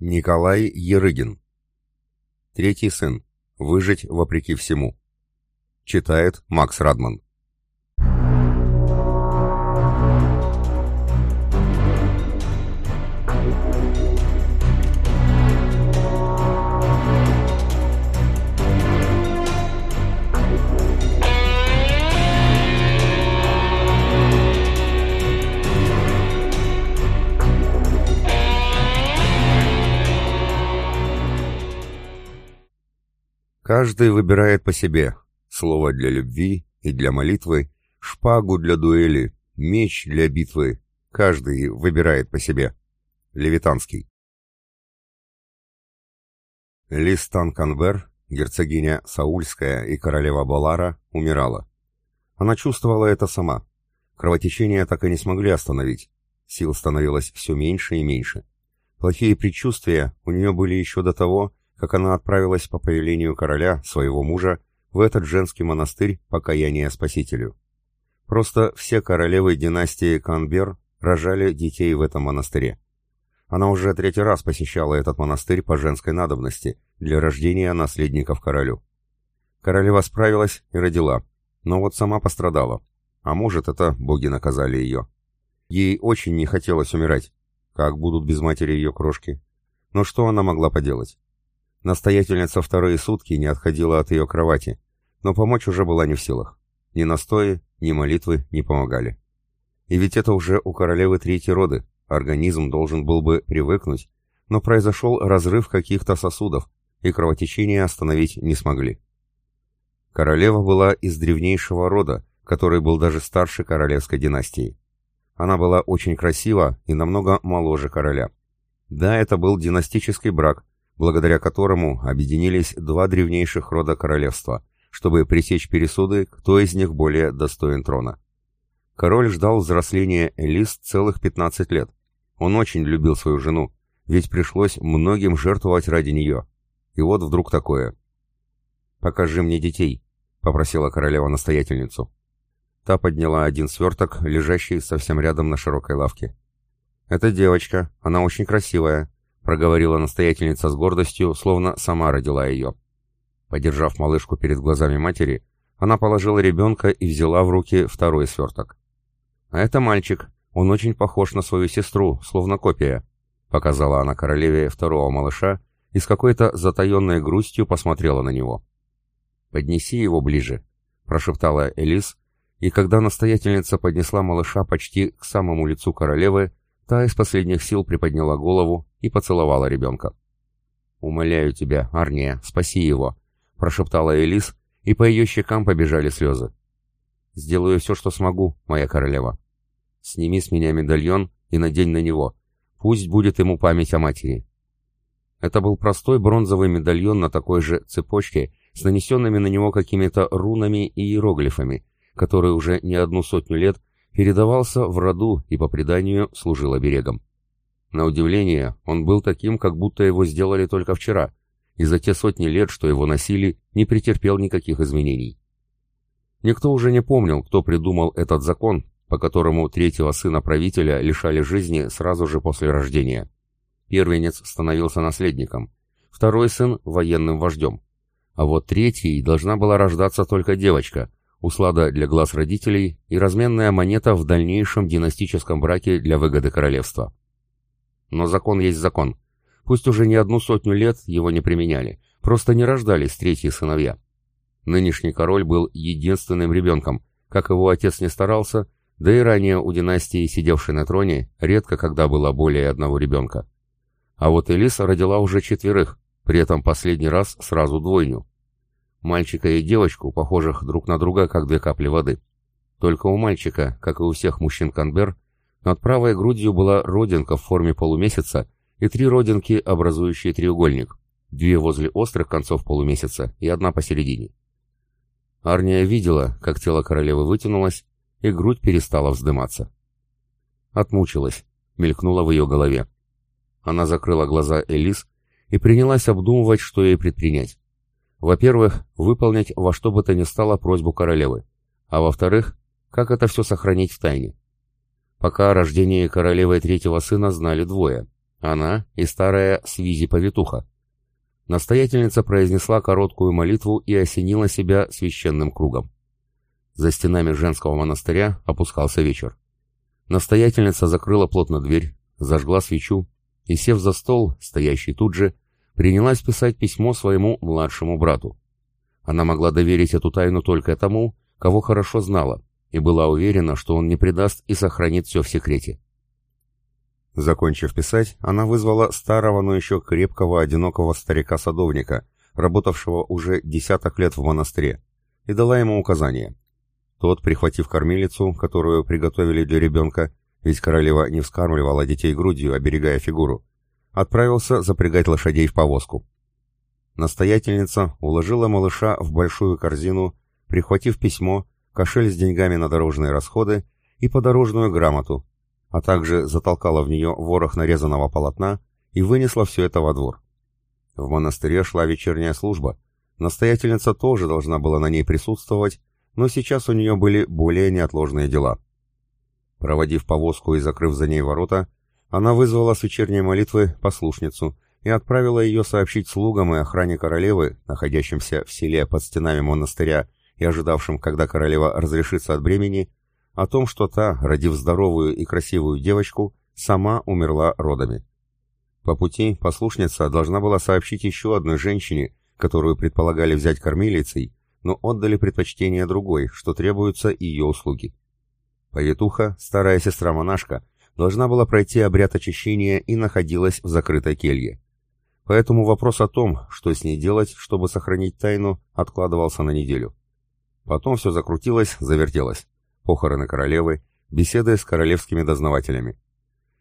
Николай Ерыгин. Третий сын. Выжить вопреки всему. Читает Макс Радман. Каждый выбирает по себе слово для любви и для молитвы, шпагу для дуэли, меч для битвы. Каждый выбирает по себе. Левитанский. Листан Канбер, герцогиня Саульская и королева Балара, умирала. Она чувствовала это сама. Кровотечение так и не смогли остановить. Сил становилось все меньше и меньше. Плохие предчувствия у нее были еще до того, как она отправилась по повелению короля, своего мужа, в этот женский монастырь покаяния Спасителю. Просто все королевы династии Канбер рожали детей в этом монастыре. Она уже третий раз посещала этот монастырь по женской надобности для рождения наследников королю. Королева справилась и родила, но вот сама пострадала. А может, это боги наказали ее. Ей очень не хотелось умирать. Как будут без матери ее крошки? Но что она могла поделать? Настоятельница вторые сутки не отходила от ее кровати, но помочь уже была не в силах. Ни настои, ни молитвы не помогали. И ведь это уже у королевы третьей роды, организм должен был бы привыкнуть, но произошел разрыв каких-то сосудов, и кровотечение остановить не смогли. Королева была из древнейшего рода, который был даже старше королевской династии. Она была очень красива и намного моложе короля. Да, это был династический брак, благодаря которому объединились два древнейших рода королевства, чтобы пресечь пересуды, кто из них более достоин трона. Король ждал взросления Элис целых 15 лет. Он очень любил свою жену, ведь пришлось многим жертвовать ради нее. И вот вдруг такое. «Покажи мне детей», — попросила королева-настоятельницу. Та подняла один сверток, лежащий совсем рядом на широкой лавке. «Это девочка, она очень красивая проговорила настоятельница с гордостью, словно сама родила ее. Подержав малышку перед глазами матери, она положила ребенка и взяла в руки второй сверток. «А это мальчик. Он очень похож на свою сестру, словно копия», — показала она королеве второго малыша и с какой-то затаенной грустью посмотрела на него. «Поднеси его ближе», — прошептала Элис, и когда настоятельница поднесла малыша почти к самому лицу королевы, та из последних сил приподняла голову, и поцеловала ребенка. «Умоляю тебя, Арния, спаси его», — прошептала Элис, и по ее щекам побежали слезы. «Сделаю все, что смогу, моя королева. Сними с меня медальон и надень на него. Пусть будет ему память о матери». Это был простой бронзовый медальон на такой же цепочке с нанесенными на него какими-то рунами и иероглифами, который уже не одну сотню лет передавался в роду и по преданию служил оберегом. На удивление, он был таким, как будто его сделали только вчера, и за те сотни лет, что его носили, не претерпел никаких изменений. Никто уже не помнил, кто придумал этот закон, по которому третьего сына правителя лишали жизни сразу же после рождения. Первенец становился наследником, второй сын – военным вождем. А вот третьей должна была рождаться только девочка, услада для глаз родителей и разменная монета в дальнейшем династическом браке для выгоды королевства. Но закон есть закон. Пусть уже не одну сотню лет его не применяли, просто не рождались третьи сыновья. Нынешний король был единственным ребенком, как его отец не старался, да и ранее у династии, сидевшей на троне, редко когда было более одного ребенка. А вот Элиса родила уже четверых, при этом последний раз сразу двойню. Мальчика и девочку, похожих друг на друга, как две капли воды. Только у мальчика, как и у всех мужчин Канбер, над правой грудью была родинка в форме полумесяца и три родинки, образующие треугольник, две возле острых концов полумесяца и одна посередине. Арния видела, как тело королевы вытянулось, и грудь перестала вздыматься. Отмучилась, мелькнула в ее голове. Она закрыла глаза Элис и принялась обдумывать, что ей предпринять. Во-первых, выполнить во что бы то ни стало просьбу королевы, а во-вторых, как это все сохранить в тайне. Пока о рождении королевой третьего сына знали двое – она и старая свизи-повитуха. Настоятельница произнесла короткую молитву и осенила себя священным кругом. За стенами женского монастыря опускался вечер. Настоятельница закрыла плотно дверь, зажгла свечу и, сев за стол, стоящий тут же, принялась писать письмо своему младшему брату. Она могла доверить эту тайну только тому, кого хорошо знала, и была уверена, что он не предаст и сохранит все в секрете. Закончив писать, она вызвала старого, но еще крепкого, одинокого старика-садовника, работавшего уже десяток лет в монастыре, и дала ему указание. Тот, прихватив кормилицу, которую приготовили для ребенка, ведь королева не вскармливала детей грудью, оберегая фигуру, отправился запрягать лошадей в повозку. Настоятельница уложила малыша в большую корзину, прихватив письмо кошель с деньгами на дорожные расходы и подорожную грамоту, а также затолкала в нее ворох нарезанного полотна и вынесла все это во двор. В монастыре шла вечерняя служба, настоятельница тоже должна была на ней присутствовать, но сейчас у нее были более неотложные дела. Проводив повозку и закрыв за ней ворота, она вызвала с вечерней молитвы послушницу и отправила ее сообщить слугам и охране королевы, находящимся в селе под стенами монастыря, и ожидавшим, когда королева разрешится от бремени, о том, что та, родив здоровую и красивую девочку, сама умерла родами. По пути послушница должна была сообщить еще одной женщине, которую предполагали взять кормилицей, но отдали предпочтение другой, что требуются ее услуги. Повитуха, старая сестра-монашка, должна была пройти обряд очищения и находилась в закрытой келье. Поэтому вопрос о том, что с ней делать, чтобы сохранить тайну, откладывался на неделю. Потом все закрутилось, завертелось. Похороны королевы, беседы с королевскими дознавателями.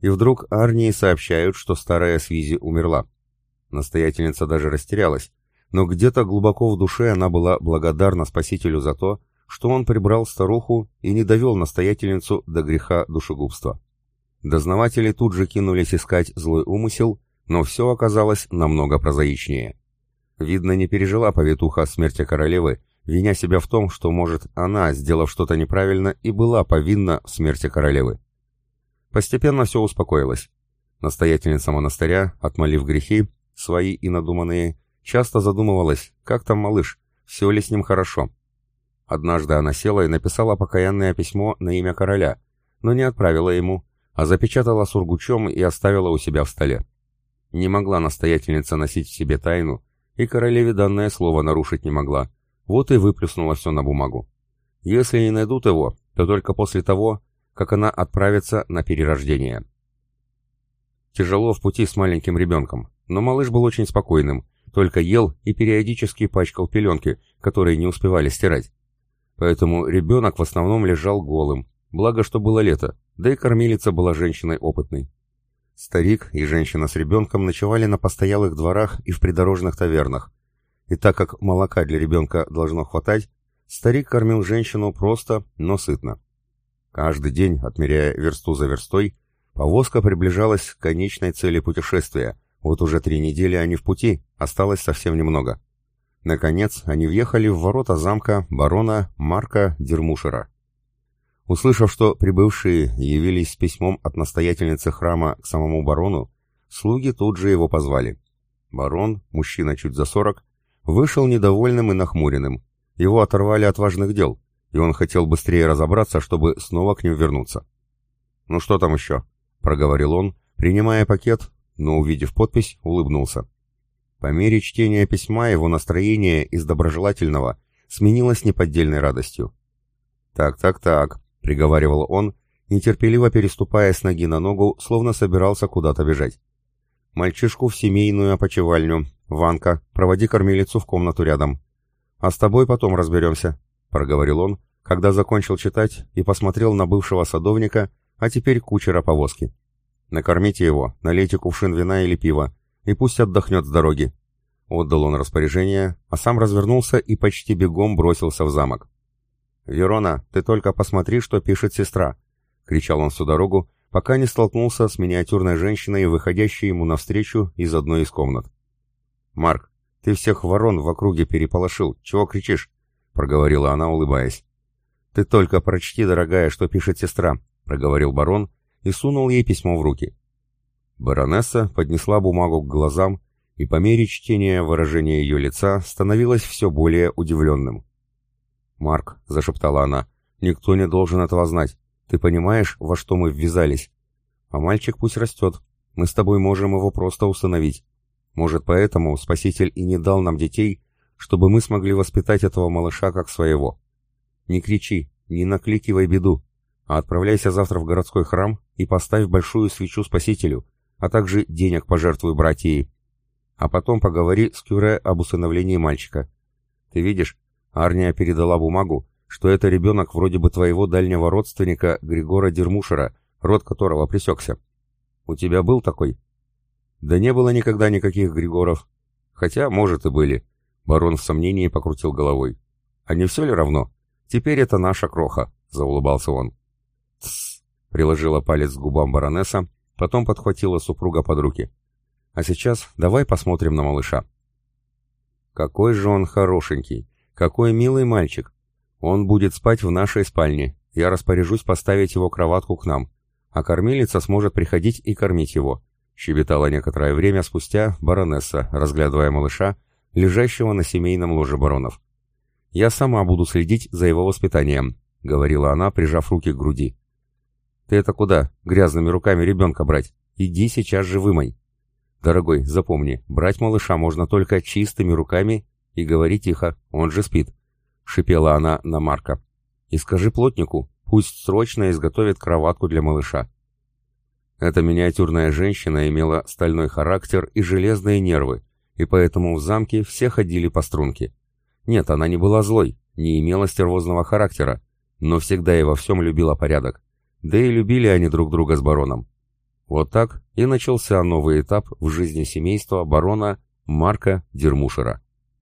И вдруг Арнии сообщают, что старая Свизи умерла. Настоятельница даже растерялась, но где-то глубоко в душе она была благодарна спасителю за то, что он прибрал старуху и не довел настоятельницу до греха душегубства. Дознаватели тут же кинулись искать злой умысел, но все оказалось намного прозаичнее. Видно, не пережила повитуха смерти королевы виня себя в том, что, может, она, сделав что-то неправильно, и была повинна в смерти королевы. Постепенно все успокоилось. Настоятельница монастыря, отмолив грехи, свои и надуманные, часто задумывалась, как там малыш, все ли с ним хорошо. Однажды она села и написала покаянное письмо на имя короля, но не отправила ему, а запечатала сургучом и оставила у себя в столе. Не могла настоятельница носить в себе тайну, и королеве данное слово нарушить не могла, вот и выплеснула все на бумагу. Если не найдут его, то только после того, как она отправится на перерождение. Тяжело в пути с маленьким ребенком, но малыш был очень спокойным, только ел и периодически пачкал пеленки, которые не успевали стирать. Поэтому ребенок в основном лежал голым, благо что было лето, да и кормилица была женщиной опытной. Старик и женщина с ребенком ночевали на постоялых дворах и в придорожных тавернах, и так как молока для ребенка должно хватать, старик кормил женщину просто, но сытно. Каждый день, отмеряя версту за верстой, повозка приближалась к конечной цели путешествия. Вот уже три недели они в пути, осталось совсем немного. Наконец, они въехали в ворота замка барона Марка Дермушера. Услышав, что прибывшие явились с письмом от настоятельницы храма к самому барону, слуги тут же его позвали. Барон, мужчина чуть за сорок, Вышел недовольным и нахмуренным. Его оторвали от важных дел, и он хотел быстрее разобраться, чтобы снова к ним вернуться. «Ну что там еще?» — проговорил он, принимая пакет, но, увидев подпись, улыбнулся. По мере чтения письма его настроение из доброжелательного сменилось неподдельной радостью. «Так, так, так», — приговаривал он, нетерпеливо переступая с ноги на ногу, словно собирался куда-то бежать. Мальчишку в семейную опочивальню. Ванка, проводи кормилицу в комнату рядом. А с тобой потом разберемся», — проговорил он, когда закончил читать и посмотрел на бывшего садовника, а теперь кучера повозки. «Накормите его, налейте кувшин вина или пива, и пусть отдохнет с дороги». Отдал он распоряжение, а сам развернулся и почти бегом бросился в замок. «Верона, ты только посмотри, что пишет сестра!» — кричал он всю дорогу, пока не столкнулся с миниатюрной женщиной, выходящей ему навстречу из одной из комнат. «Марк, ты всех ворон в округе переполошил. Чего кричишь?» — проговорила она, улыбаясь. «Ты только прочти, дорогая, что пишет сестра», — проговорил барон и сунул ей письмо в руки. Баронесса поднесла бумагу к глазам, и по мере чтения выражение ее лица становилось все более удивленным. «Марк», — зашептала она, — «никто не должен этого знать. Ты понимаешь, во что мы ввязались? А мальчик пусть растет. Мы с тобой можем его просто установить. Может, поэтому Спаситель и не дал нам детей, чтобы мы смогли воспитать этого малыша как своего. Не кричи, не накликивай беду, а отправляйся завтра в городской храм и поставь большую свечу Спасителю, а также денег пожертвуй братьей. А потом поговори с Кюре об усыновлении мальчика. Ты видишь, Арния передала бумагу, что это ребенок вроде бы твоего дальнего родственника Григора Дермушера, род которого пресекся. У тебя был такой? Да не было никогда никаких Григоров. Хотя, может, и были. Барон в сомнении покрутил головой. А не все ли равно? Теперь это наша кроха, заулыбался он. Тссс, приложила палец к губам баронесса, потом подхватила супруга под руки. А сейчас давай посмотрим на малыша. Какой же он хорошенький, какой милый мальчик, он будет спать в нашей спальне. Я распоряжусь поставить его кроватку к нам. А кормилица сможет приходить и кормить его», — щебетала некоторое время спустя баронесса, разглядывая малыша, лежащего на семейном ложе баронов. «Я сама буду следить за его воспитанием», — говорила она, прижав руки к груди. «Ты это куда? Грязными руками ребенка брать. Иди сейчас же вымой». «Дорогой, запомни, брать малыша можно только чистыми руками и говори тихо, он же спит. — шипела она на Марка. «И скажи плотнику, пусть срочно изготовит кроватку для малыша». Эта миниатюрная женщина имела стальной характер и железные нервы, и поэтому в замке все ходили по струнке. Нет, она не была злой, не имела стервозного характера, но всегда и во всем любила порядок. Да и любили они друг друга с бароном. Вот так и начался новый этап в жизни семейства барона Марка Дермушера.